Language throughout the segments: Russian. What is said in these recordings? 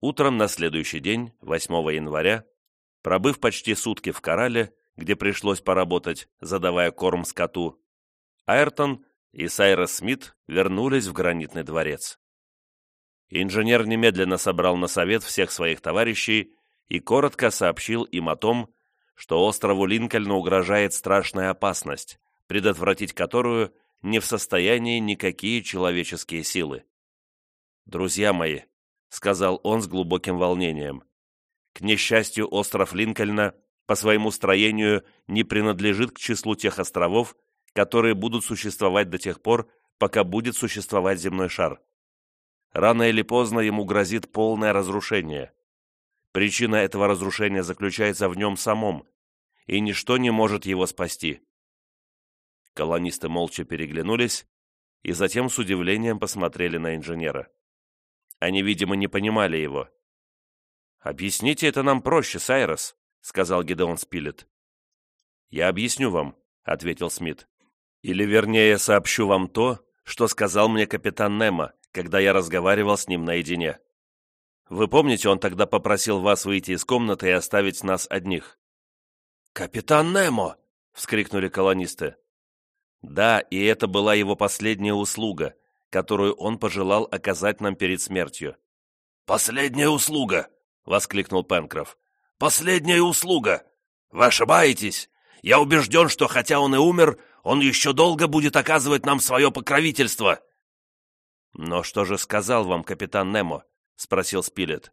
Утром на следующий день, 8 января, пробыв почти сутки в Корале, где пришлось поработать, задавая корм скоту, Айртон и Сайрос Смит вернулись в гранитный дворец. Инженер немедленно собрал на совет всех своих товарищей и коротко сообщил им о том, что острову Линкольна угрожает страшная опасность, предотвратить которую не в состоянии никакие человеческие силы. «Друзья мои», — сказал он с глубоким волнением, «к несчастью, остров Линкольна по своему строению не принадлежит к числу тех островов, которые будут существовать до тех пор, пока будет существовать земной шар. Рано или поздно ему грозит полное разрушение. Причина этого разрушения заключается в нем самом, и ничто не может его спасти. Колонисты молча переглянулись и затем с удивлением посмотрели на инженера. Они, видимо, не понимали его. «Объясните это нам проще, Сайрос», — сказал Гидеон Спилет. «Я объясню вам», — ответил Смит. «Или, вернее, сообщу вам то, что сказал мне капитан Немо, когда я разговаривал с ним наедине. Вы помните, он тогда попросил вас выйти из комнаты и оставить нас одних?» «Капитан Немо!» — вскрикнули колонисты. Да, и это была его последняя услуга, которую он пожелал оказать нам перед смертью. «Последняя услуга!» — воскликнул Пенкроф. «Последняя услуга! Вы ошибаетесь! Я убежден, что хотя он и умер, он еще долго будет оказывать нам свое покровительство!» «Но что же сказал вам капитан Немо?» — спросил Спилет.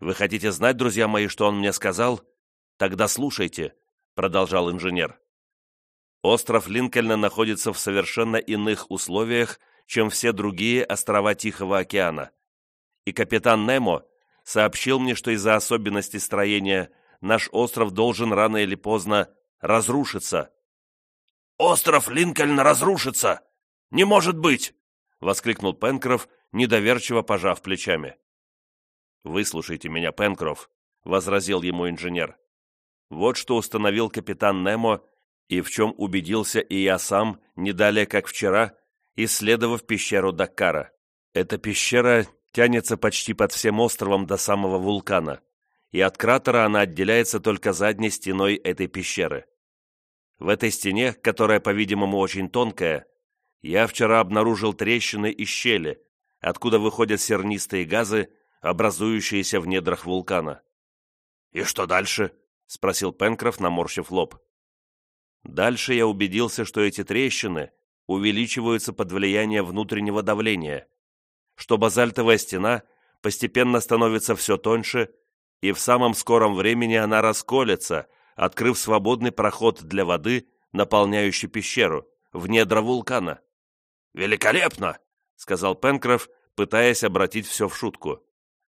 «Вы хотите знать, друзья мои, что он мне сказал? Тогда слушайте», — продолжал инженер. «Остров Линкольна находится в совершенно иных условиях, чем все другие острова Тихого океана. И капитан Немо сообщил мне, что из-за особенностей строения наш остров должен рано или поздно разрушиться». «Остров Линкольна разрушится! Не может быть!» — воскликнул Пенкроф, недоверчиво пожав плечами. «Выслушайте меня, Пенкроф», — возразил ему инженер. «Вот что установил капитан Немо и в чем убедился и я сам, не далее как вчера, исследовав пещеру Даккара. Эта пещера тянется почти под всем островом до самого вулкана, и от кратера она отделяется только задней стеной этой пещеры. В этой стене, которая, по-видимому, очень тонкая, я вчера обнаружил трещины и щели, откуда выходят сернистые газы, образующиеся в недрах вулкана. «И что дальше?» — спросил Пенкроф, наморщив лоб. Дальше я убедился, что эти трещины увеличиваются под влиянием внутреннего давления, что базальтовая стена постепенно становится все тоньше, и в самом скором времени она расколется, открыв свободный проход для воды, наполняющий пещеру, в недра вулкана. «Великолепно!» — сказал Пенкроф, пытаясь обратить все в шутку.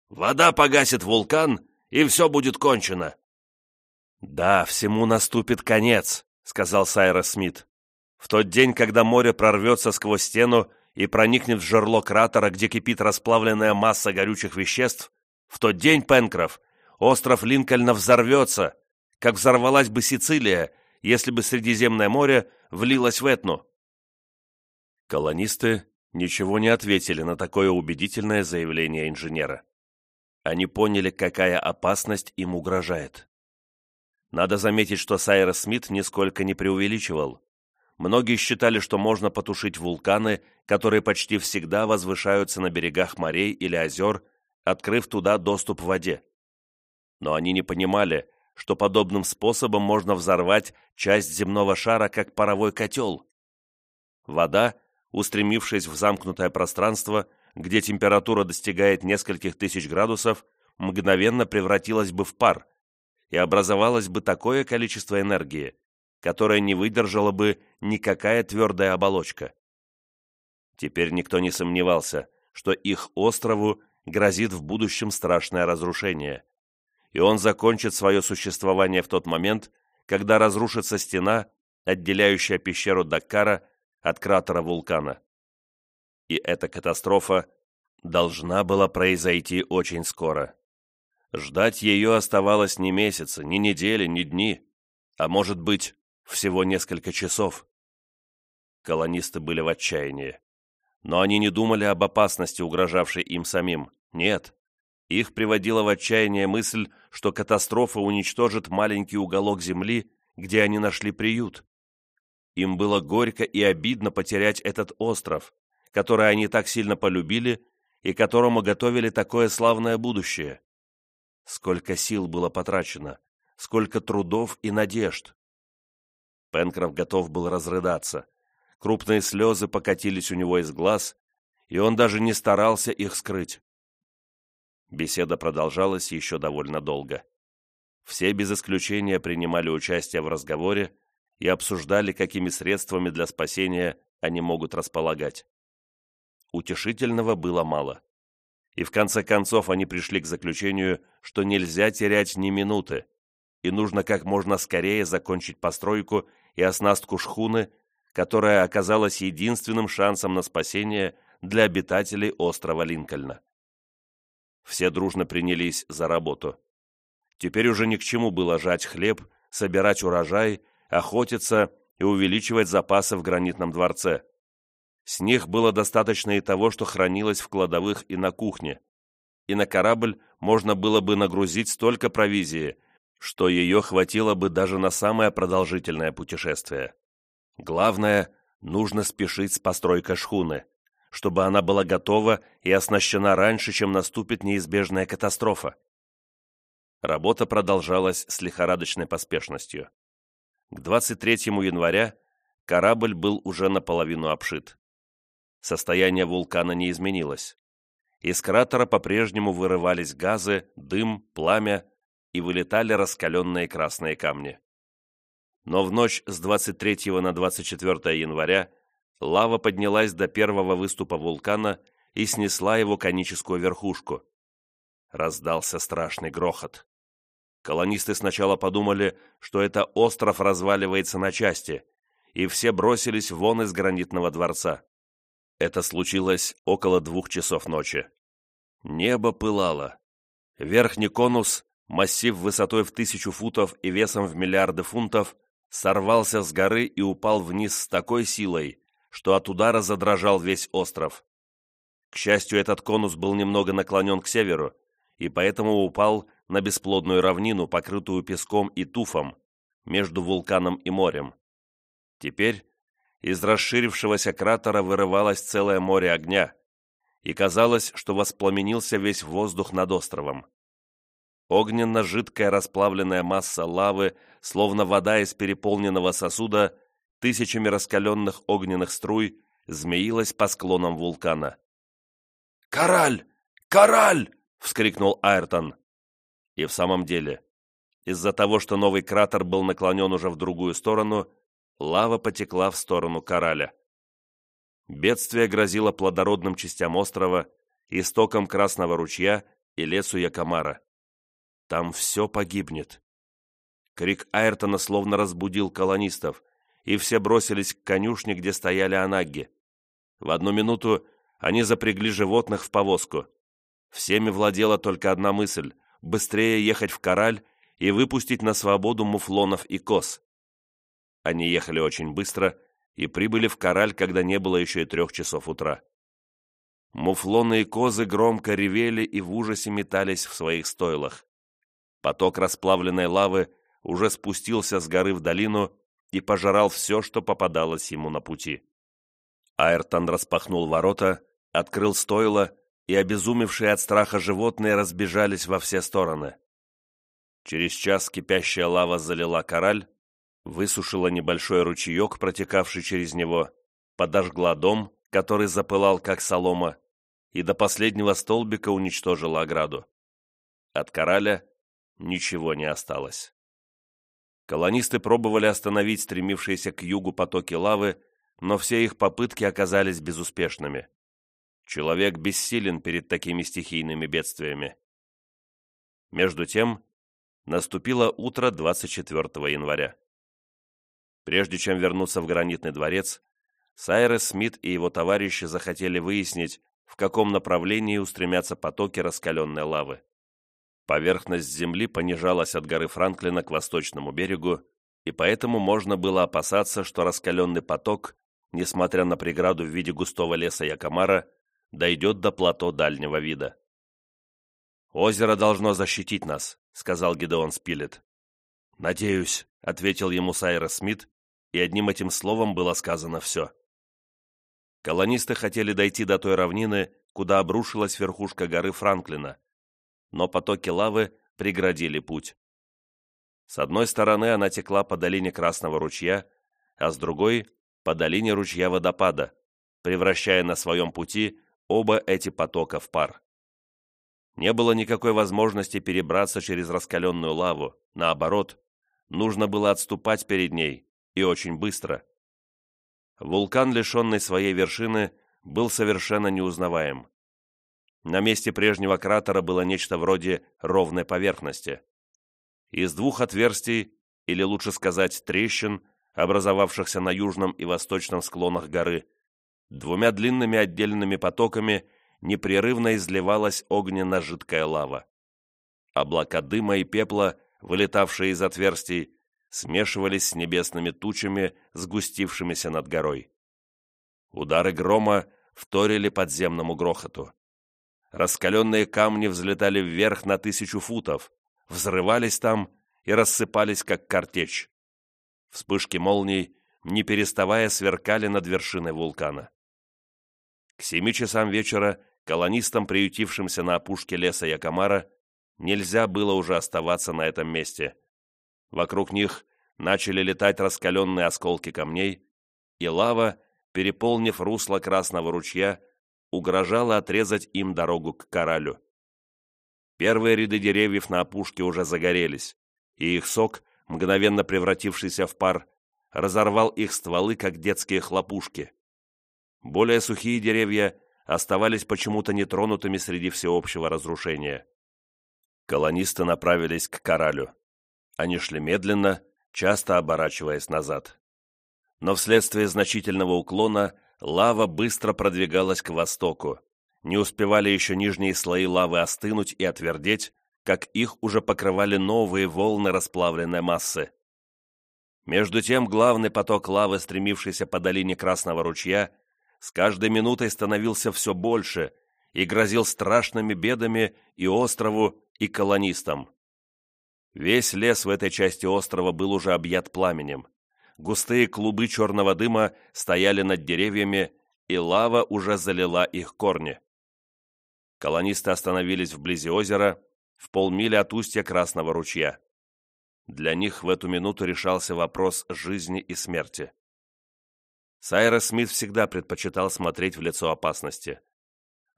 «Вода погасит вулкан, и все будет кончено». «Да, всему наступит конец», — сказал Сайрос Смит. «В тот день, когда море прорвется сквозь стену и проникнет в жерло кратера, где кипит расплавленная масса горючих веществ, в тот день, Пенкроф, остров Линкольна взорвется, как взорвалась бы Сицилия, если бы Средиземное море влилось в Этну. Колонисты ничего не ответили на такое убедительное заявление инженера. Они поняли, какая опасность им угрожает. Надо заметить, что Сайрос Смит нисколько не преувеличивал. Многие считали, что можно потушить вулканы, которые почти всегда возвышаются на берегах морей или озер, открыв туда доступ в воде. Но они не понимали, что подобным способом можно взорвать часть земного шара, как паровой котел. Вода устремившись в замкнутое пространство, где температура достигает нескольких тысяч градусов, мгновенно превратилась бы в пар, и образовалось бы такое количество энергии, которое не выдержала бы никакая твердая оболочка. Теперь никто не сомневался, что их острову грозит в будущем страшное разрушение, и он закончит свое существование в тот момент, когда разрушится стена, отделяющая пещеру Даккара от кратера вулкана. И эта катастрофа должна была произойти очень скоро. Ждать ее оставалось не месяцы, ни недели, ни дни, а может быть, всего несколько часов. Колонисты были в отчаянии. Но они не думали об опасности, угрожавшей им самим. Нет. Их приводила в отчаяние мысль, что катастрофа уничтожит маленький уголок земли, где они нашли приют. Им было горько и обидно потерять этот остров, который они так сильно полюбили и которому готовили такое славное будущее. Сколько сил было потрачено, сколько трудов и надежд. Пенкроф готов был разрыдаться. Крупные слезы покатились у него из глаз, и он даже не старался их скрыть. Беседа продолжалась еще довольно долго. Все без исключения принимали участие в разговоре и обсуждали, какими средствами для спасения они могут располагать. Утешительного было мало. И в конце концов они пришли к заключению, что нельзя терять ни минуты, и нужно как можно скорее закончить постройку и оснастку шхуны, которая оказалась единственным шансом на спасение для обитателей острова Линкольна. Все дружно принялись за работу. Теперь уже ни к чему было жать хлеб, собирать урожай, охотиться и увеличивать запасы в гранитном дворце. С них было достаточно и того, что хранилось в кладовых и на кухне. И на корабль можно было бы нагрузить столько провизии, что ее хватило бы даже на самое продолжительное путешествие. Главное, нужно спешить с постройкой шхуны, чтобы она была готова и оснащена раньше, чем наступит неизбежная катастрофа. Работа продолжалась с лихорадочной поспешностью. К 23 января корабль был уже наполовину обшит. Состояние вулкана не изменилось. Из кратера по-прежнему вырывались газы, дым, пламя и вылетали раскаленные красные камни. Но в ночь с 23 на 24 января лава поднялась до первого выступа вулкана и снесла его коническую верхушку. Раздался страшный грохот. Колонисты сначала подумали, что это остров разваливается на части, и все бросились вон из гранитного дворца. Это случилось около двух часов ночи. Небо пылало. Верхний конус, массив высотой в тысячу футов и весом в миллиарды фунтов, сорвался с горы и упал вниз с такой силой, что от удара задрожал весь остров. К счастью, этот конус был немного наклонен к северу, и поэтому упал на бесплодную равнину, покрытую песком и туфом, между вулканом и морем. Теперь из расширившегося кратера вырывалось целое море огня, и казалось, что воспламенился весь воздух над островом. Огненно-жидкая расплавленная масса лавы, словно вода из переполненного сосуда, тысячами раскаленных огненных струй, змеилась по склонам вулкана. «Кораль! Кораль!» — вскрикнул Айртон. И в самом деле, из-за того, что новый кратер был наклонен уже в другую сторону, лава потекла в сторону Кораля. Бедствие грозило плодородным частям острова, истокам Красного ручья и лесу Якомара. Там все погибнет. Крик Айртона словно разбудил колонистов, и все бросились к конюшне, где стояли анагги. В одну минуту они запрягли животных в повозку. Всеми владела только одна мысль — быстрее ехать в Кораль и выпустить на свободу муфлонов и коз. Они ехали очень быстро и прибыли в Кораль, когда не было еще и трех часов утра. Муфлоны и козы громко ревели и в ужасе метались в своих стойлах. Поток расплавленной лавы уже спустился с горы в долину и пожирал все, что попадалось ему на пути. Айртон распахнул ворота, открыл стойла и обезумевшие от страха животные разбежались во все стороны. Через час кипящая лава залила кораль, высушила небольшой ручеек, протекавший через него, подожгла дом, который запылал как солома, и до последнего столбика уничтожила ограду. От кораля ничего не осталось. Колонисты пробовали остановить стремившиеся к югу потоки лавы, но все их попытки оказались безуспешными. Человек бессилен перед такими стихийными бедствиями. Между тем, наступило утро 24 января. Прежде чем вернуться в гранитный дворец, Сайрес Смит и его товарищи захотели выяснить, в каком направлении устремятся потоки раскаленной лавы. Поверхность земли понижалась от горы Франклина к восточному берегу, и поэтому можно было опасаться, что раскаленный поток, несмотря на преграду в виде густого леса Якомара, дойдет до плато дальнего вида. «Озеро должно защитить нас», — сказал Гидеон Спилет. «Надеюсь», — ответил ему Сайрос Смит, и одним этим словом было сказано все. Колонисты хотели дойти до той равнины, куда обрушилась верхушка горы Франклина, но потоки лавы преградили путь. С одной стороны она текла по долине Красного ручья, а с другой — по долине ручья водопада, превращая на своем пути оба эти потока в пар. Не было никакой возможности перебраться через раскаленную лаву, наоборот, нужно было отступать перед ней, и очень быстро. Вулкан, лишенный своей вершины, был совершенно неузнаваем. На месте прежнего кратера было нечто вроде ровной поверхности. Из двух отверстий, или лучше сказать трещин, образовавшихся на южном и восточном склонах горы, двумя длинными отдельными потоками непрерывно изливалась огненно-жидкая лава. Облака дыма и пепла, вылетавшие из отверстий, смешивались с небесными тучами, сгустившимися над горой. Удары грома вторили подземному грохоту. Раскаленные камни взлетали вверх на тысячу футов, взрывались там и рассыпались, как картечь. Вспышки молний, не переставая, сверкали над вершиной вулкана. К семи часам вечера колонистам, приютившимся на опушке леса Якомара, нельзя было уже оставаться на этом месте. Вокруг них начали летать раскаленные осколки камней, и лава, переполнив русло Красного ручья, угрожала отрезать им дорогу к коралю. Первые ряды деревьев на опушке уже загорелись, и их сок, мгновенно превратившийся в пар, разорвал их стволы, как детские хлопушки. Более сухие деревья оставались почему-то нетронутыми среди всеобщего разрушения. Колонисты направились к коралю. Они шли медленно, часто оборачиваясь назад. Но вследствие значительного уклона лава быстро продвигалась к востоку. Не успевали еще нижние слои лавы остынуть и отвердеть, как их уже покрывали новые волны расплавленной массы. Между тем главный поток лавы, стремившийся по долине Красного ручья, с каждой минутой становился все больше и грозил страшными бедами и острову, и колонистам. Весь лес в этой части острова был уже объят пламенем. Густые клубы черного дыма стояли над деревьями, и лава уже залила их корни. Колонисты остановились вблизи озера, в полмили от устья Красного ручья. Для них в эту минуту решался вопрос жизни и смерти. Сайрес Смит всегда предпочитал смотреть в лицо опасности.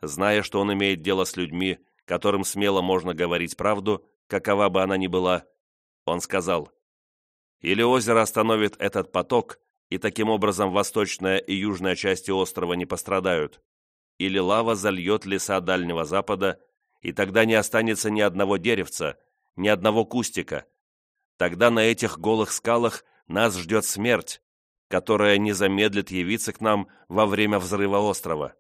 Зная, что он имеет дело с людьми, которым смело можно говорить правду, какова бы она ни была, он сказал, «Или озеро остановит этот поток, и таким образом восточная и южная части острова не пострадают, или лава зальет леса Дальнего Запада, и тогда не останется ни одного деревца, ни одного кустика. Тогда на этих голых скалах нас ждет смерть, которая не замедлит явиться к нам во время взрыва острова».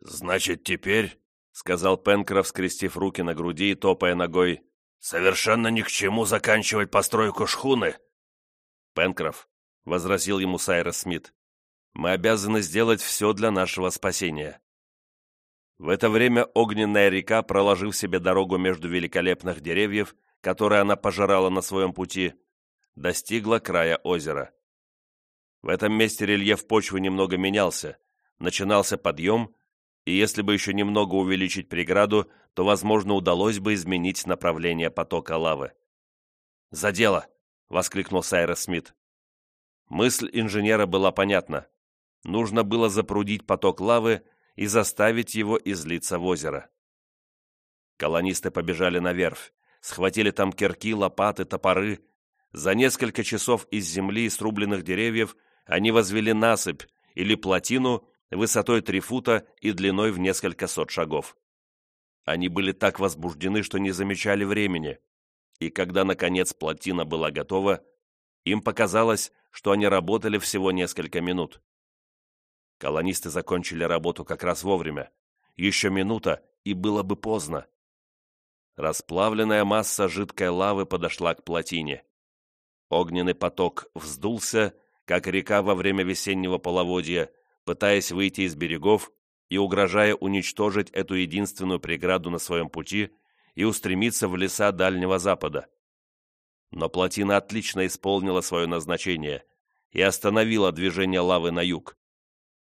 «Значит, теперь — сказал Пенкроф, скрестив руки на груди и топая ногой. «Совершенно ни к чему заканчивать постройку шхуны!» «Пенкроф», — возразил ему Сайрос Смит, — «мы обязаны сделать все для нашего спасения». В это время огненная река, проложив себе дорогу между великолепных деревьев, которые она пожирала на своем пути, достигла края озера. В этом месте рельеф почвы немного менялся, начинался подъем, и если бы еще немного увеличить преграду, то, возможно, удалось бы изменить направление потока лавы. «За дело!» — воскликнул Сайрес Смит. Мысль инженера была понятна. Нужно было запрудить поток лавы и заставить его излиться в озеро. Колонисты побежали на верфь, схватили там кирки, лопаты, топоры. За несколько часов из земли и срубленных деревьев они возвели насыпь или плотину, высотой три фута и длиной в несколько сот шагов. Они были так возбуждены, что не замечали времени, и когда, наконец, плотина была готова, им показалось, что они работали всего несколько минут. Колонисты закончили работу как раз вовремя. Еще минута, и было бы поздно. Расплавленная масса жидкой лавы подошла к плотине. Огненный поток вздулся, как река во время весеннего половодья, пытаясь выйти из берегов, и угрожая уничтожить эту единственную преграду на своем пути и устремиться в леса Дальнего Запада. Но плотина отлично исполнила свое назначение и остановила движение лавы на юг.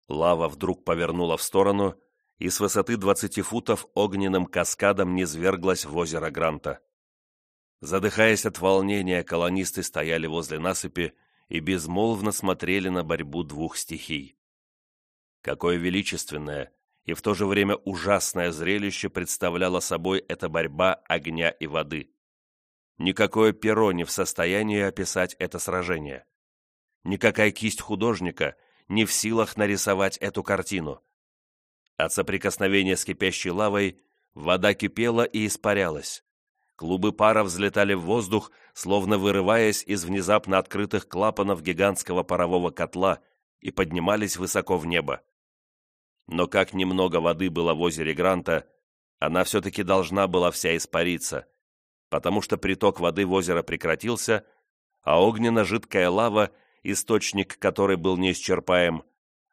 Лава вдруг повернула в сторону и с высоты 20 футов огненным каскадом низверглась в озеро Гранта. Задыхаясь от волнения, колонисты стояли возле насыпи и безмолвно смотрели на борьбу двух стихий. Какое величественное и в то же время ужасное зрелище представляла собой эта борьба огня и воды. Никакое перо не в состоянии описать это сражение. Никакая кисть художника не в силах нарисовать эту картину. От соприкосновения с кипящей лавой вода кипела и испарялась. Клубы пара взлетали в воздух, словно вырываясь из внезапно открытых клапанов гигантского парового котла и поднимались высоко в небо. Но как немного воды было в озере Гранта, она все-таки должна была вся испариться, потому что приток воды в озеро прекратился, а огненно-жидкая лава, источник которой был неисчерпаем,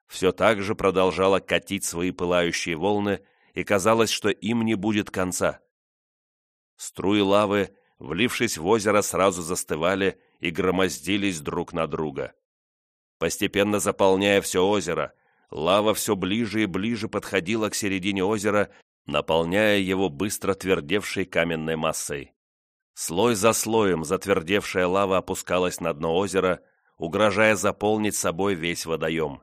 все так же продолжала катить свои пылающие волны, и казалось, что им не будет конца. Струи лавы, влившись в озеро, сразу застывали и громоздились друг на друга. Постепенно заполняя все озеро, Лава все ближе и ближе подходила к середине озера, наполняя его быстро твердевшей каменной массой. Слой за слоем затвердевшая лава опускалась на дно озера, угрожая заполнить собой весь водоем.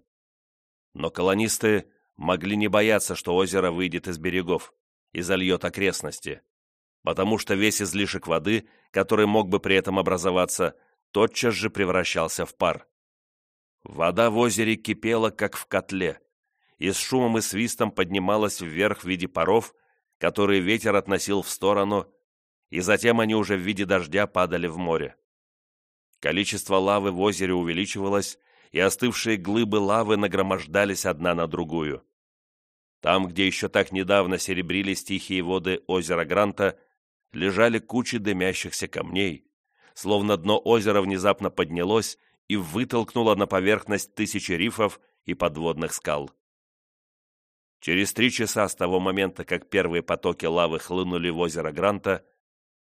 Но колонисты могли не бояться, что озеро выйдет из берегов и зальет окрестности, потому что весь излишек воды, который мог бы при этом образоваться, тотчас же превращался в пар. Вода в озере кипела, как в котле, и с шумом и свистом поднималась вверх в виде паров, которые ветер относил в сторону, и затем они уже в виде дождя падали в море. Количество лавы в озере увеличивалось, и остывшие глыбы лавы нагромождались одна на другую. Там, где еще так недавно серебрились тихие воды озера Гранта, лежали кучи дымящихся камней, словно дно озера внезапно поднялось и вытолкнула на поверхность тысячи рифов и подводных скал. Через три часа с того момента, как первые потоки лавы хлынули в озеро Гранта,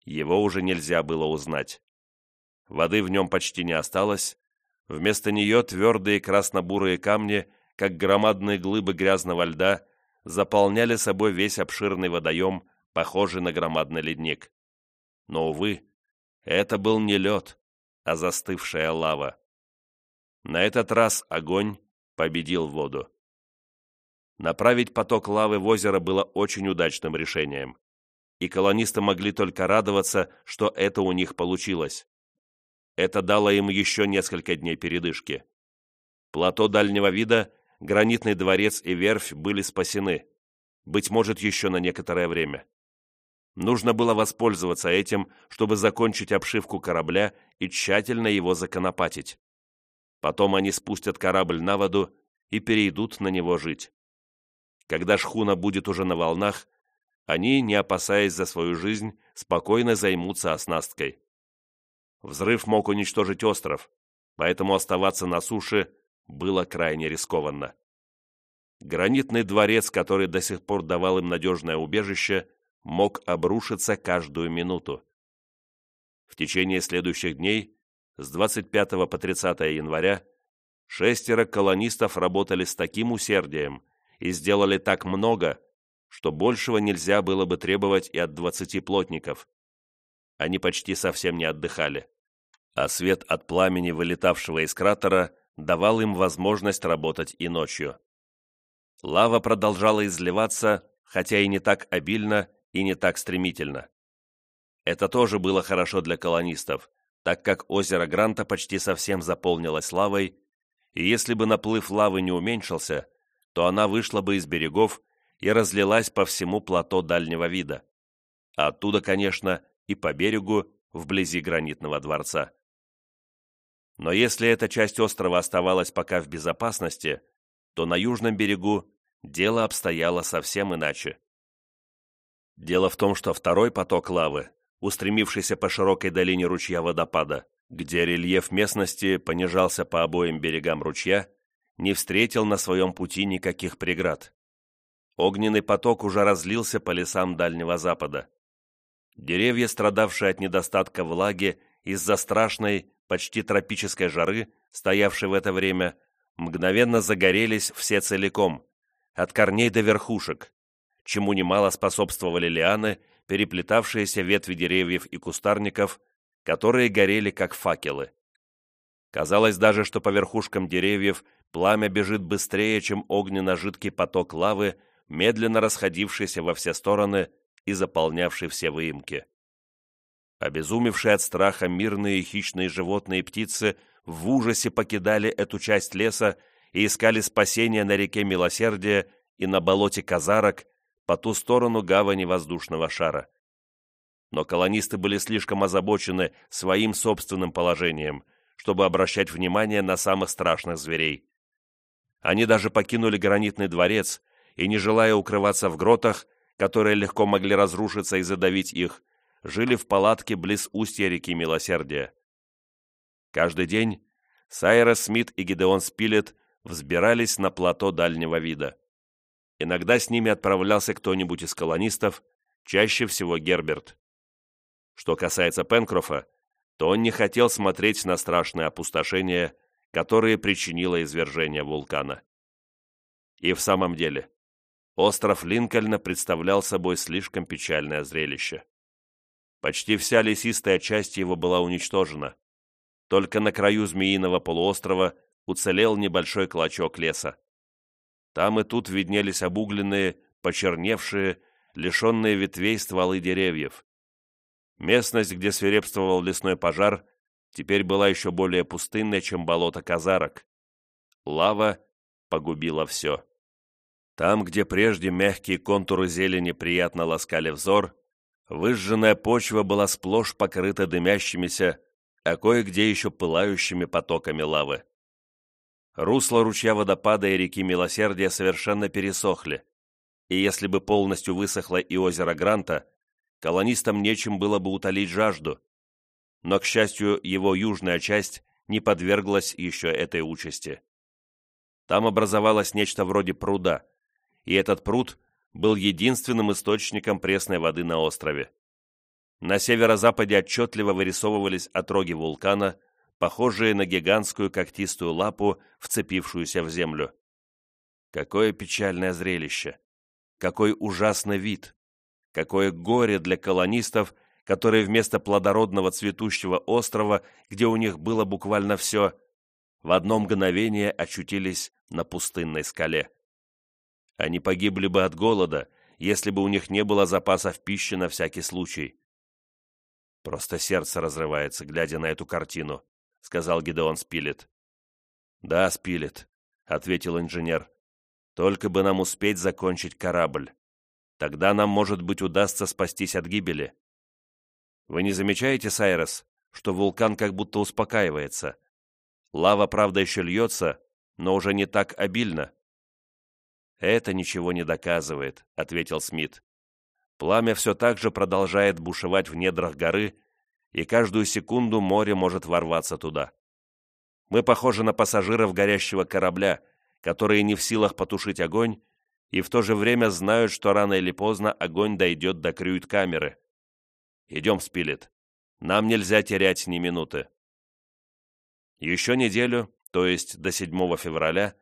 его уже нельзя было узнать. Воды в нем почти не осталось, вместо нее твердые красно-бурые камни, как громадные глыбы грязного льда, заполняли собой весь обширный водоем, похожий на громадный ледник. Но, увы, это был не лед, а застывшая лава. На этот раз огонь победил воду. Направить поток лавы в озеро было очень удачным решением, и колонисты могли только радоваться, что это у них получилось. Это дало им еще несколько дней передышки. Плато дальнего вида, гранитный дворец и верфь были спасены, быть может, еще на некоторое время. Нужно было воспользоваться этим, чтобы закончить обшивку корабля и тщательно его законопатить. Потом они спустят корабль на воду и перейдут на него жить. Когда шхуна будет уже на волнах, они, не опасаясь за свою жизнь, спокойно займутся оснасткой. Взрыв мог уничтожить остров, поэтому оставаться на суше было крайне рискованно. Гранитный дворец, который до сих пор давал им надежное убежище, мог обрушиться каждую минуту. В течение следующих дней с 25 по 30 января шестеро колонистов работали с таким усердием и сделали так много, что большего нельзя было бы требовать и от 20 плотников. Они почти совсем не отдыхали, а свет от пламени, вылетавшего из кратера, давал им возможность работать и ночью. Лава продолжала изливаться, хотя и не так обильно и не так стремительно. Это тоже было хорошо для колонистов, так как озеро Гранта почти совсем заполнилось лавой, и если бы наплыв лавы не уменьшился, то она вышла бы из берегов и разлилась по всему плато дальнего вида. А оттуда, конечно, и по берегу, вблизи гранитного дворца. Но если эта часть острова оставалась пока в безопасности, то на южном берегу дело обстояло совсем иначе. Дело в том, что второй поток лавы устремившийся по широкой долине ручья водопада, где рельеф местности понижался по обоим берегам ручья, не встретил на своем пути никаких преград. огненный поток уже разлился по лесам Дальнего Запада. Деревья, страдавшие от недостатка влаги из-за страшной, почти тропической жары, стоявшей в это время, мгновенно загорелись все целиком, от корней до верхушек, чему немало способствовали лианы, переплетавшиеся ветви деревьев и кустарников, которые горели как факелы. Казалось даже, что по верхушкам деревьев пламя бежит быстрее, чем огненно-жидкий поток лавы, медленно расходившийся во все стороны и заполнявший все выемки. Обезумевшие от страха мирные хищные животные и птицы в ужасе покидали эту часть леса и искали спасения на реке Милосердия и на болоте Казарок по ту сторону гавани воздушного шара. Но колонисты были слишком озабочены своим собственным положением, чтобы обращать внимание на самых страшных зверей. Они даже покинули гранитный дворец и, не желая укрываться в гротах, которые легко могли разрушиться и задавить их, жили в палатке близ устья реки Милосердия. Каждый день Сайрос Смит и Гидеон Спилет взбирались на плато дальнего вида. Иногда с ними отправлялся кто-нибудь из колонистов, чаще всего Герберт. Что касается Пенкрофа, то он не хотел смотреть на страшные опустошения, которые причинило извержение вулкана. И в самом деле, остров Линкольна представлял собой слишком печальное зрелище. Почти вся лесистая часть его была уничтожена. Только на краю Змеиного полуострова уцелел небольшой клочок леса. Там и тут виднелись обугленные, почерневшие, лишенные ветвей стволы деревьев. Местность, где свирепствовал лесной пожар, теперь была еще более пустынной, чем болото казарок. Лава погубила все. Там, где прежде мягкие контуры зелени приятно ласкали взор, выжженная почва была сплошь покрыта дымящимися, а кое-где еще пылающими потоками лавы. Русло ручья водопада и реки Милосердия совершенно пересохли, и если бы полностью высохло и озеро Гранта, колонистам нечем было бы утолить жажду. Но, к счастью, его южная часть не подверглась еще этой участи. Там образовалось нечто вроде пруда, и этот пруд был единственным источником пресной воды на острове. На северо-западе отчетливо вырисовывались отроги вулкана, похожие на гигантскую когтистую лапу, вцепившуюся в землю. Какое печальное зрелище! Какой ужасный вид! Какое горе для колонистов, которые вместо плодородного цветущего острова, где у них было буквально все, в одно мгновение очутились на пустынной скале. Они погибли бы от голода, если бы у них не было запасов пищи на всякий случай. Просто сердце разрывается, глядя на эту картину, сказал Гидеон Спилет. Да, Спилет, ответил инженер. Только бы нам успеть закончить корабль. Тогда нам, может быть, удастся спастись от гибели. Вы не замечаете, Сайрос, что вулкан как будто успокаивается? Лава, правда, еще льется, но уже не так обильно. «Это ничего не доказывает», — ответил Смит. Пламя все так же продолжает бушевать в недрах горы, и каждую секунду море может ворваться туда. Мы похожи на пассажиров горящего корабля, которые не в силах потушить огонь, и в то же время знают, что рано или поздно огонь дойдет до крюит-камеры. Идем, Спилет. Нам нельзя терять ни минуты. Еще неделю, то есть до 7 февраля,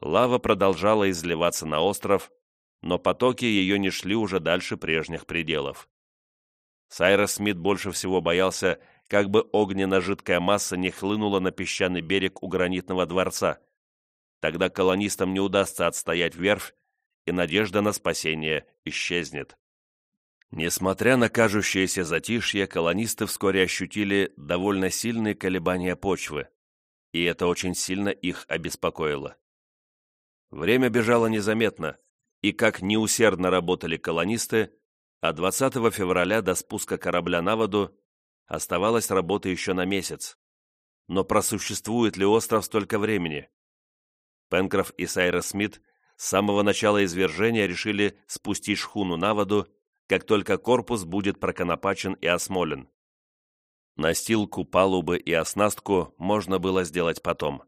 лава продолжала изливаться на остров, но потоки ее не шли уже дальше прежних пределов. Сайрос Смит больше всего боялся, как бы огненно-жидкая масса не хлынула на песчаный берег у гранитного дворца. Тогда колонистам не удастся отстоять верфь, и надежда на спасение исчезнет. Несмотря на кажущееся затишье, колонисты вскоре ощутили довольно сильные колебания почвы, и это очень сильно их обеспокоило. Время бежало незаметно, и как неусердно работали колонисты, а 20 февраля до спуска корабля на воду оставалась работа еще на месяц. Но просуществует ли остров столько времени? Пенкроф и Сайрос Смит с самого начала извержения решили спустить шхуну на воду, как только корпус будет проконопачен и осмолен. Настилку, палубы и оснастку можно было сделать потом.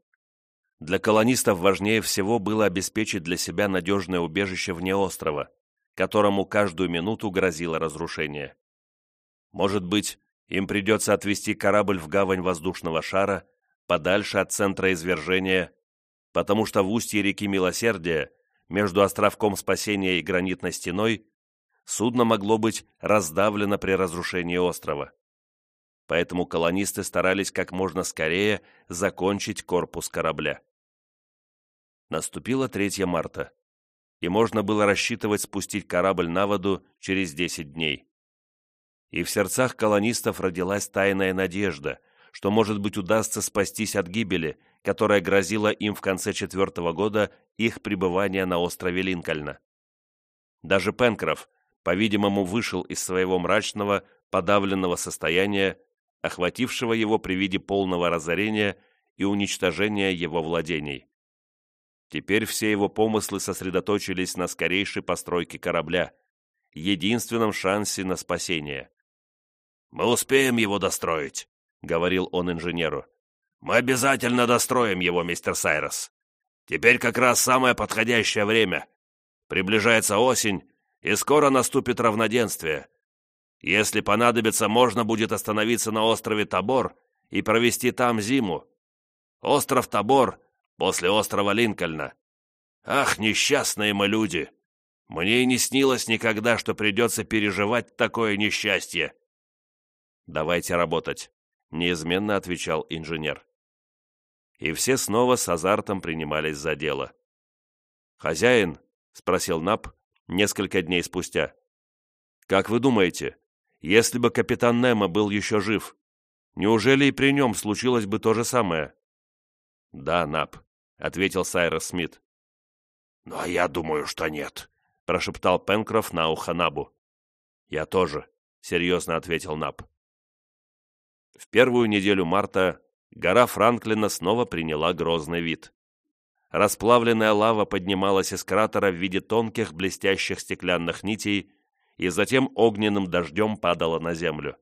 Для колонистов важнее всего было обеспечить для себя надежное убежище вне острова, которому каждую минуту грозило разрушение. Может быть, им придется отвести корабль в гавань воздушного шара, подальше от центра извержения, потому что в устье реки Милосердия, между островком Спасения и гранитной стеной, судно могло быть раздавлено при разрушении острова. Поэтому колонисты старались как можно скорее закончить корпус корабля. Наступило 3 марта, и можно было рассчитывать спустить корабль на воду через 10 дней. И в сердцах колонистов родилась тайная надежда, что, может быть, удастся спастись от гибели, которая грозила им в конце четвертого года их пребывания на острове Линкольна. Даже Пенкроф, по-видимому, вышел из своего мрачного, подавленного состояния, охватившего его при виде полного разорения и уничтожения его владений. Теперь все его помыслы сосредоточились на скорейшей постройке корабля, единственном шансе на спасение. «Мы успеем его достроить», — говорил он инженеру. «Мы обязательно достроим его, мистер Сайрос. Теперь как раз самое подходящее время. Приближается осень, и скоро наступит равноденствие. Если понадобится, можно будет остановиться на острове Табор и провести там зиму. Остров Табор после острова Линкольна. Ах, несчастные мы люди! Мне и не снилось никогда, что придется переживать такое несчастье. «Давайте работать», — неизменно отвечал инженер. И все снова с азартом принимались за дело. «Хозяин?» — спросил Нап несколько дней спустя. «Как вы думаете, если бы капитан Немо был еще жив, неужели и при нем случилось бы то же самое?» «Да, Нап, ответил Сайрос Смит. «Ну, а я думаю, что нет», — прошептал Пенкроф на ухо Набу. «Я тоже», — серьезно ответил Наб. В первую неделю марта гора Франклина снова приняла грозный вид. Расплавленная лава поднималась из кратера в виде тонких блестящих стеклянных нитей и затем огненным дождем падала на землю.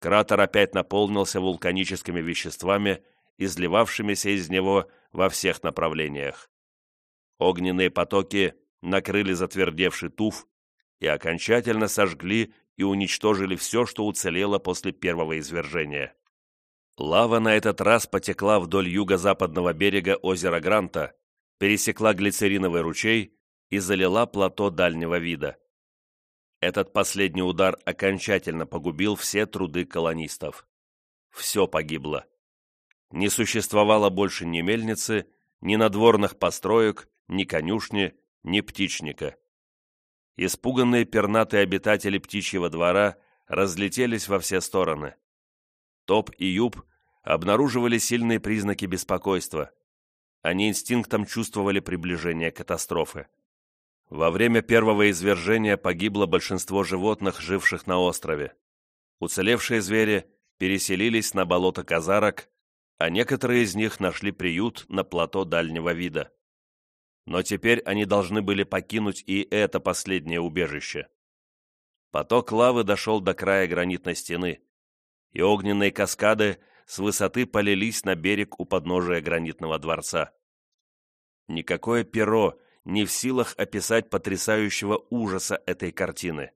Кратер опять наполнился вулканическими веществами, изливавшимися из него во всех направлениях. Огненные потоки накрыли затвердевший туф и окончательно сожгли и уничтожили все, что уцелело после первого извержения. Лава на этот раз потекла вдоль юго-западного берега озера Гранта, пересекла глицериновый ручей и залила плато дальнего вида. Этот последний удар окончательно погубил все труды колонистов. Все погибло не существовало больше ни мельницы, ни надворных построек, ни конюшни, ни птичника. Испуганные пернатые обитатели птичьего двора разлетелись во все стороны. Топ и Юб обнаруживали сильные признаки беспокойства. Они инстинктом чувствовали приближение катастрофы. Во время первого извержения погибло большинство животных, живших на острове. Уцелевшие звери переселились на болото Казарок, а некоторые из них нашли приют на плато дальнего вида. Но теперь они должны были покинуть и это последнее убежище. Поток лавы дошел до края гранитной стены, и огненные каскады с высоты полились на берег у подножия гранитного дворца. Никакое перо не в силах описать потрясающего ужаса этой картины.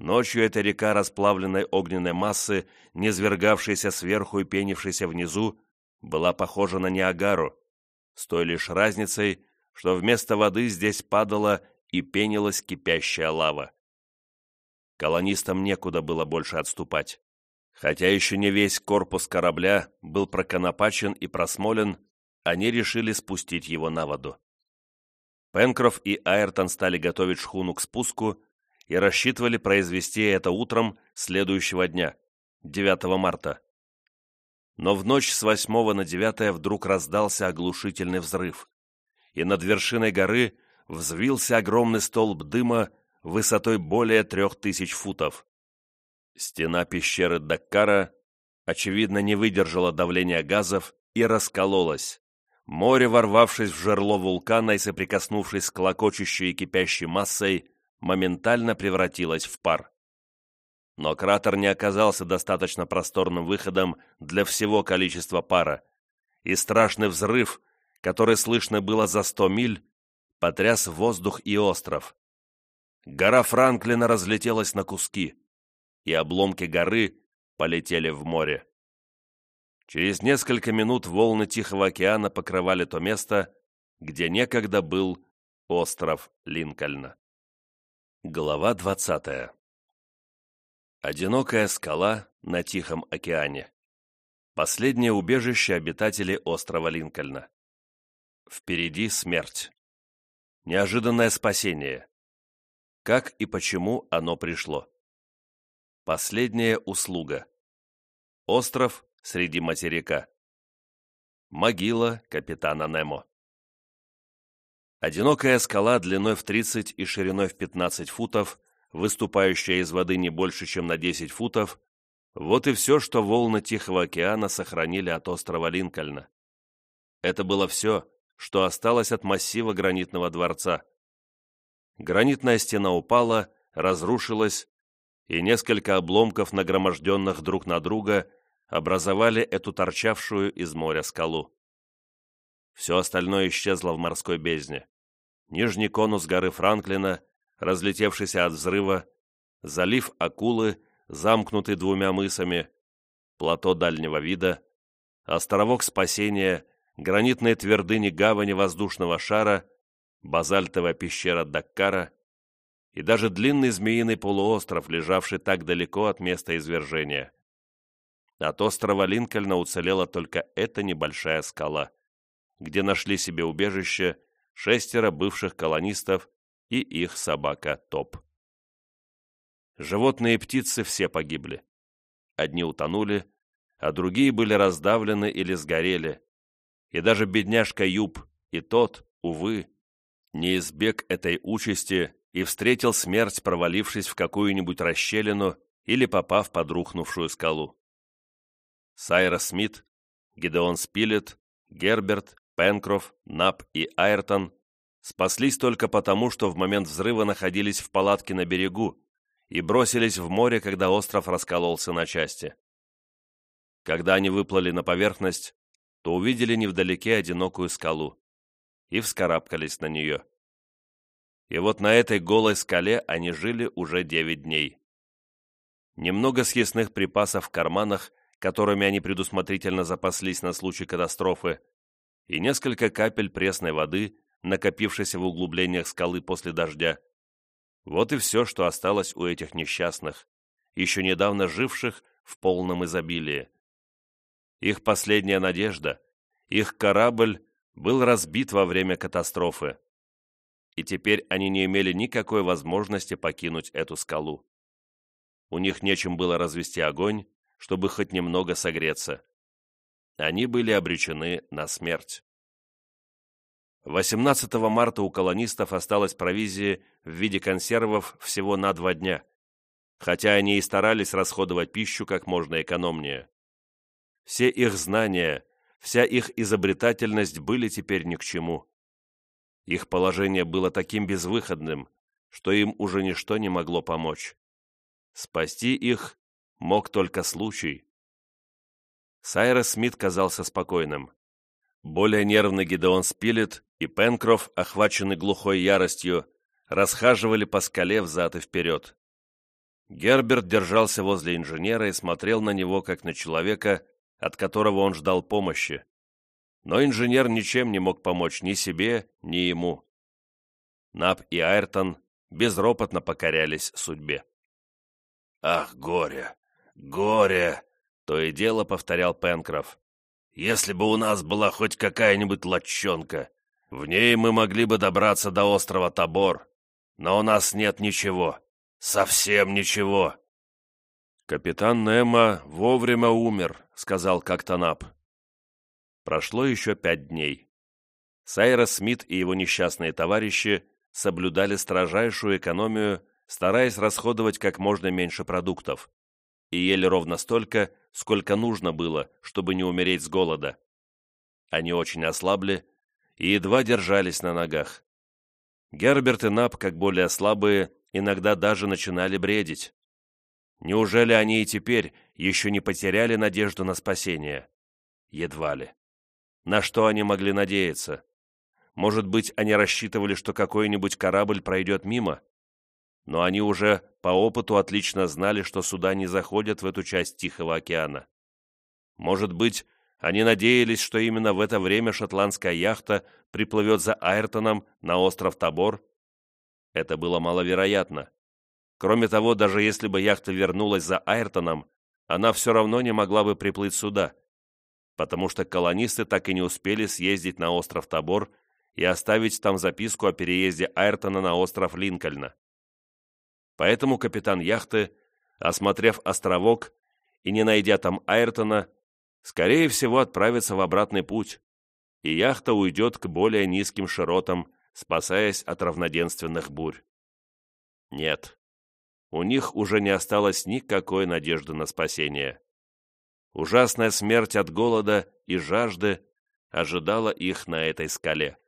Ночью эта река расплавленной огненной массы, низвергавшейся сверху и пенившейся внизу, была похожа на Ниагару, с той лишь разницей, что вместо воды здесь падала и пенилась кипящая лава. Колонистам некуда было больше отступать. Хотя еще не весь корпус корабля был проконопачен и просмолен, они решили спустить его на воду. Пенкроф и Айртон стали готовить шхуну к спуску, и рассчитывали произвести это утром следующего дня, 9 марта. Но в ночь с 8 на 9 вдруг раздался оглушительный взрыв, и над вершиной горы взвился огромный столб дыма высотой более трех тысяч футов. Стена пещеры Даккара, очевидно, не выдержала давления газов и раскололась. Море, ворвавшись в жерло вулкана и соприкоснувшись с клокочущей и кипящей массой, моментально превратилась в пар. Но кратер не оказался достаточно просторным выходом для всего количества пара, и страшный взрыв, который слышно было за сто миль, потряс воздух и остров. Гора Франклина разлетелась на куски, и обломки горы полетели в море. Через несколько минут волны Тихого океана покрывали то место, где некогда был остров Линкольна. Глава двадцатая. Одинокая скала на Тихом океане. Последнее убежище обитателей острова Линкольна. Впереди смерть. Неожиданное спасение. Как и почему оно пришло. Последняя услуга. Остров среди материка. Могила капитана Немо. Одинокая скала длиной в 30 и шириной в 15 футов, выступающая из воды не больше, чем на 10 футов, вот и все, что волны Тихого океана сохранили от острова Линкольна. Это было все, что осталось от массива гранитного дворца. Гранитная стена упала, разрушилась, и несколько обломков, нагроможденных друг на друга, образовали эту торчавшую из моря скалу. Все остальное исчезло в морской бездне. Нижний конус горы Франклина, разлетевшийся от взрыва, залив Акулы, замкнутый двумя мысами, плато дальнего вида, островок спасения, гранитные твердыни гавани воздушного шара, базальтовая пещера Даккара и даже длинный змеиный полуостров, лежавший так далеко от места извержения. От острова Линкольна уцелела только эта небольшая скала где нашли себе убежище шестеро бывших колонистов и их собака Топ. Животные и птицы все погибли. Одни утонули, а другие были раздавлены или сгорели. И даже бедняжка Юб и тот, увы, не избег этой участи и встретил смерть, провалившись в какую-нибудь расщелину или попав под рухнувшую скалу. Сайра Смит, Гидеон Спилет, Герберт Пенкроф, Нап и Айртон спаслись только потому, что в момент взрыва находились в палатке на берегу и бросились в море, когда остров раскололся на части. Когда они выплыли на поверхность, то увидели невдалеке одинокую скалу и вскарабкались на нее. И вот на этой голой скале они жили уже девять дней. Немного съестных припасов в карманах, которыми они предусмотрительно запаслись на случай катастрофы, и несколько капель пресной воды, накопившейся в углублениях скалы после дождя. Вот и все, что осталось у этих несчастных, еще недавно живших в полном изобилии. Их последняя надежда, их корабль был разбит во время катастрофы, и теперь они не имели никакой возможности покинуть эту скалу. У них нечем было развести огонь, чтобы хоть немного согреться они были обречены на смерть. 18 марта у колонистов осталось провизии в виде консервов всего на два дня, хотя они и старались расходовать пищу как можно экономнее. Все их знания, вся их изобретательность были теперь ни к чему. Их положение было таким безвыходным, что им уже ничто не могло помочь. Спасти их мог только случай, Сайрес Смит казался спокойным. Более нервный Гидеон Спилет и Пенкроф, охваченный глухой яростью, расхаживали по скале взад и вперед. Герберт держался возле инженера и смотрел на него, как на человека, от которого он ждал помощи. Но инженер ничем не мог помочь ни себе, ни ему. Нап и Айртон безропотно покорялись судьбе. «Ах, горе! Горе!» То и дело повторял Пенкроф. «Если бы у нас была хоть какая-нибудь лодчонка, в ней мы могли бы добраться до острова Тобор. Но у нас нет ничего. Совсем ничего». «Капитан Немо вовремя умер», — сказал как-то Нап. Прошло еще пять дней. Сайрос Смит и его несчастные товарищи соблюдали строжайшую экономию, стараясь расходовать как можно меньше продуктов и ели ровно столько, сколько нужно было, чтобы не умереть с голода. Они очень ослабли и едва держались на ногах. Герберт и Нап, как более слабые, иногда даже начинали бредить. Неужели они и теперь еще не потеряли надежду на спасение? Едва ли. На что они могли надеяться? Может быть, они рассчитывали, что какой-нибудь корабль пройдет мимо? Но они уже по опыту отлично знали, что суда не заходят в эту часть Тихого океана. Может быть, они надеялись, что именно в это время шотландская яхта приплывет за Айртоном на остров Табор? Это было маловероятно. Кроме того, даже если бы яхта вернулась за Айртоном, она все равно не могла бы приплыть сюда, потому что колонисты так и не успели съездить на остров Табор и оставить там записку о переезде Айртона на остров Линкольна. Поэтому капитан яхты, осмотрев островок и не найдя там Айртона, скорее всего отправится в обратный путь, и яхта уйдет к более низким широтам, спасаясь от равноденственных бурь. Нет, у них уже не осталось никакой надежды на спасение. Ужасная смерть от голода и жажды ожидала их на этой скале.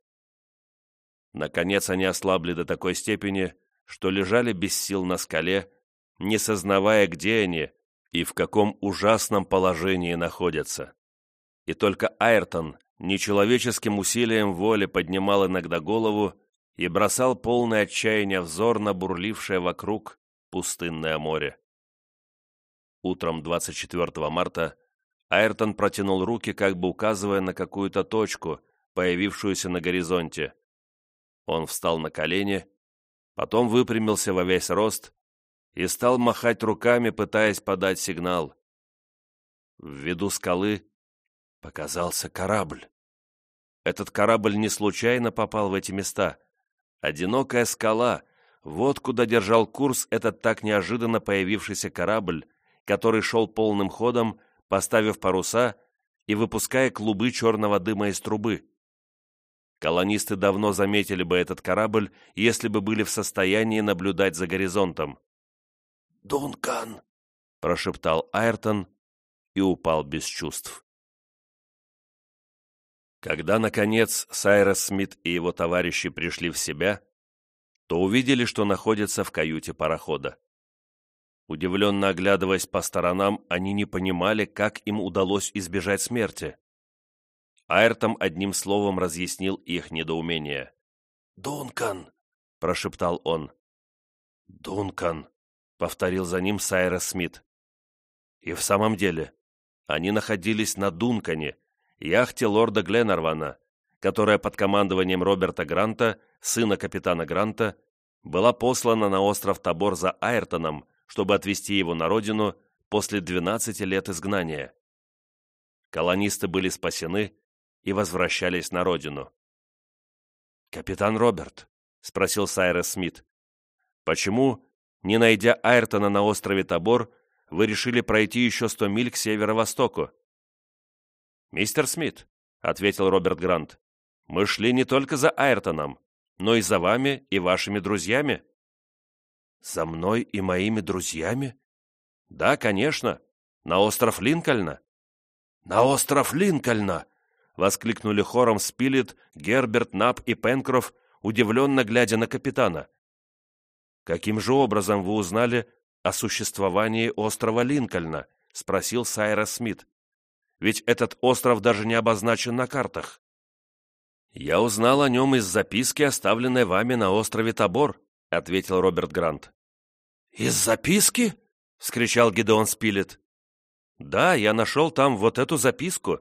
Наконец они ослабли до такой степени, что лежали без сил на скале, не сознавая, где они и в каком ужасном положении находятся. И только Айртон нечеловеческим усилием воли поднимал иногда голову и бросал полный отчаяния взор на бурлившее вокруг пустынное море. Утром 24 марта Айртон протянул руки, как бы указывая на какую-то точку, появившуюся на горизонте. Он встал на колени, потом выпрямился во весь рост и стал махать руками, пытаясь подать сигнал. В виду скалы показался корабль. Этот корабль не случайно попал в эти места. Одинокая скала, вот куда держал курс этот так неожиданно появившийся корабль, который шел полным ходом, поставив паруса и выпуская клубы черного дыма из трубы. Колонисты давно заметили бы этот корабль, если бы были в состоянии наблюдать за горизонтом. «Дункан!» — прошептал Айртон и упал без чувств. Когда, наконец, Сайрес Смит и его товарищи пришли в себя, то увидели, что находятся в каюте парохода. Удивленно оглядываясь по сторонам, они не понимали, как им удалось избежать смерти. Айртом одним словом разъяснил их недоумение. «Дункан!» — прошептал он. «Дункан!» — повторил за ним Сайрес Смит. И в самом деле, они находились на Дункане, яхте лорда Гленарвана, которая под командованием Роберта Гранта, сына капитана Гранта, была послана на остров Табор за Айртоном, чтобы отвезти его на родину после 12 лет изгнания. Колонисты были спасены, и возвращались на родину. «Капитан Роберт», — спросил Сайрес Смит, — «почему, не найдя Айртона на острове Табор, вы решили пройти еще сто миль к северо-востоку?» «Мистер Смит», — ответил Роберт Грант, — «мы шли не только за Айртоном, но и за вами и вашими друзьями». «За мной и моими друзьями?» «Да, конечно. На остров Линкольна». «На остров Линкольна!» — воскликнули хором Спилет, Герберт, Нап и Пенкроф, удивленно глядя на капитана. «Каким же образом вы узнали о существовании острова Линкольна?» — спросил Сайрос Смит. «Ведь этот остров даже не обозначен на картах». «Я узнал о нем из записки, оставленной вами на острове Табор», — ответил Роберт Грант. «Из записки?» — вскричал Гидеон Спилет. «Да, я нашел там вот эту записку»,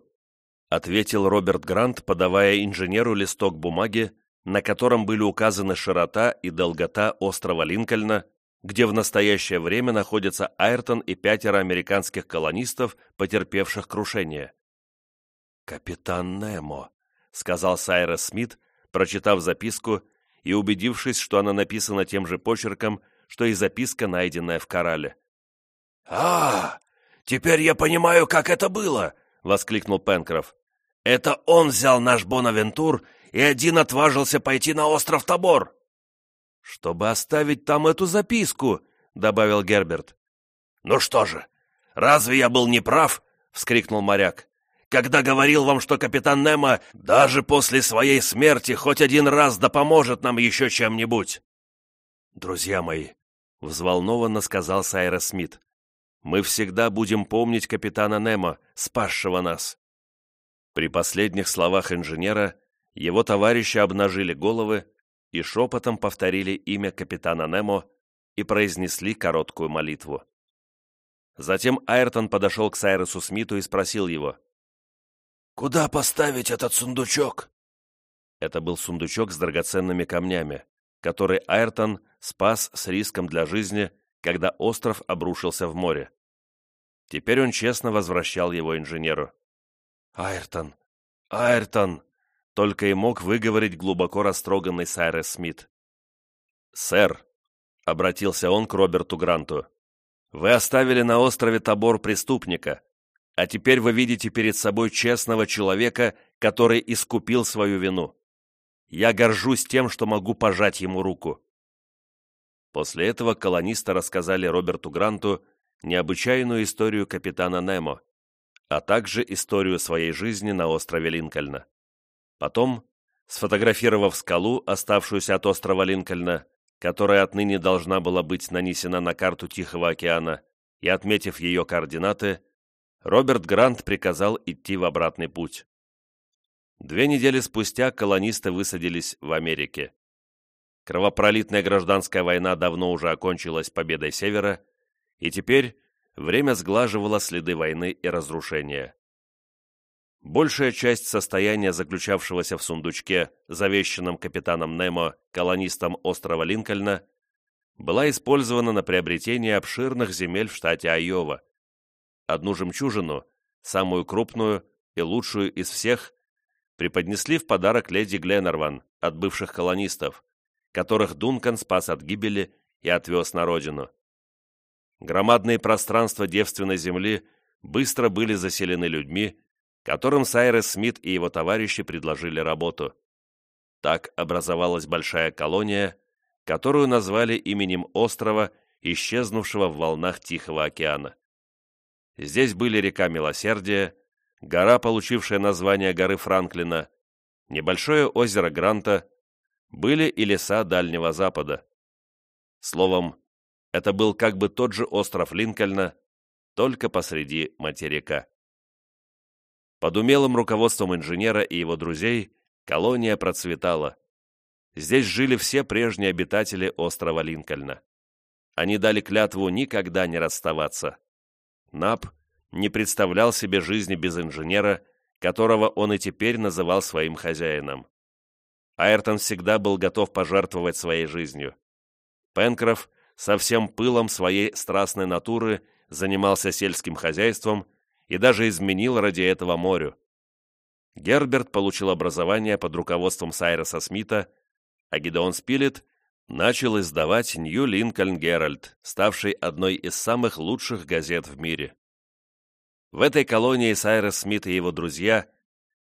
ответил Роберт Грант, подавая инженеру листок бумаги, на котором были указаны широта и долгота острова Линкольна, где в настоящее время находятся Айртон и пятеро американских колонистов, потерпевших крушение. «Капитан Немо», — сказал Сайрес Смит, прочитав записку и убедившись, что она написана тем же почерком, что и записка, найденная в корале. «А, теперь я понимаю, как это было!» — воскликнул Пенкроф. Это он взял наш Бонавентур и один отважился пойти на остров Тобор. «Чтобы оставить там эту записку», — добавил Герберт. «Ну что же, разве я был неправ?» — вскрикнул моряк. «Когда говорил вам, что капитан Немо даже после своей смерти хоть один раз да поможет нам еще чем-нибудь». «Друзья мои», — взволнованно сказал Сайрос Смит, «мы всегда будем помнить капитана Немо, спасшего нас. При последних словах инженера его товарищи обнажили головы и шепотом повторили имя капитана Немо и произнесли короткую молитву. Затем Айртон подошел к Сайресу Смиту и спросил его. «Куда поставить этот сундучок?» Это был сундучок с драгоценными камнями, который Айртон спас с риском для жизни, когда остров обрушился в море. Теперь он честно возвращал его инженеру. «Айртон! Айртон!» Только и мог выговорить глубоко растроганный Сайрес Смит. «Сэр», — обратился он к Роберту Гранту, «вы оставили на острове табор преступника, а теперь вы видите перед собой честного человека, который искупил свою вину. Я горжусь тем, что могу пожать ему руку». После этого колонисты рассказали Роберту Гранту необычайную историю капитана Немо, а также историю своей жизни на острове Линкольна. Потом, сфотографировав скалу, оставшуюся от острова Линкольна, которая отныне должна была быть нанесена на карту Тихого океана, и отметив ее координаты, Роберт Грант приказал идти в обратный путь. Две недели спустя колонисты высадились в Америке. Кровопролитная гражданская война давно уже окончилась победой Севера, и теперь время сглаживало следы войны и разрушения. Большая часть состояния, заключавшегося в сундучке, завещанном капитаном Немо, колонистом острова Линкольна, была использована на приобретение обширных земель в штате Айова. Одну жемчужину, самую крупную и лучшую из всех, преподнесли в подарок леди Гленнерван от бывших колонистов, которых Дункан спас от гибели и отвез на родину. Громадные пространства девственной земли быстро были заселены людьми, которым Сайрес Смит и его товарищи предложили работу. Так образовалась большая колония, которую назвали именем острова, исчезнувшего в волнах Тихого океана. Здесь были река Милосердия, гора, получившая название горы Франклина, небольшое озеро Гранта, были и леса Дальнего Запада. Словом, это был как бы тот же остров Линкольна, только посреди материка. Под умелым руководством инженера и его друзей колония процветала. Здесь жили все прежние обитатели острова Линкольна. Они дали клятву никогда не расставаться. Нап не представлял себе жизни без инженера, которого он и теперь называл своим хозяином. Айртон всегда был готов пожертвовать своей жизнью. Пенкроф со всем пылом своей страстной натуры занимался сельским хозяйством и даже изменил ради этого морю. Герберт получил образование под руководством Сайреса Смита, а Гидеон Спилет начал издавать Нью Линкольн Геральт, ставший одной из самых лучших газет в мире. В этой колонии Сайрес Смит и его друзья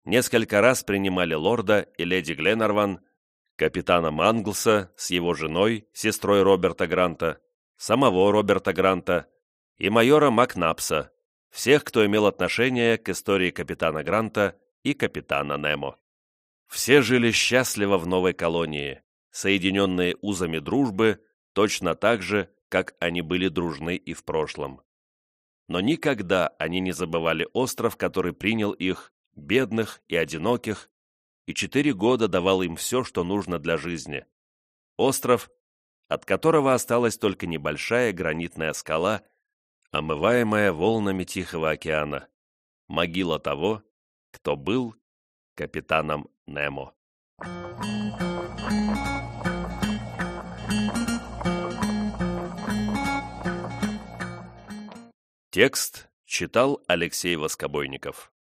несколько раз принимали лорда и леди Гленарван, капитана Манглса с его женой, сестрой Роберта Гранта, самого Роберта Гранта и майора Макнапса, всех, кто имел отношение к истории капитана Гранта и капитана Немо. Все жили счастливо в новой колонии, соединенные узами дружбы, точно так же, как они были дружны и в прошлом. Но никогда они не забывали остров, который принял их, бедных и одиноких, и четыре года давал им все, что нужно для жизни. Остров, от которого осталась только небольшая гранитная скала омываемая волнами Тихого океана, могила того, кто был капитаном Немо. Текст читал Алексей Воскобойников.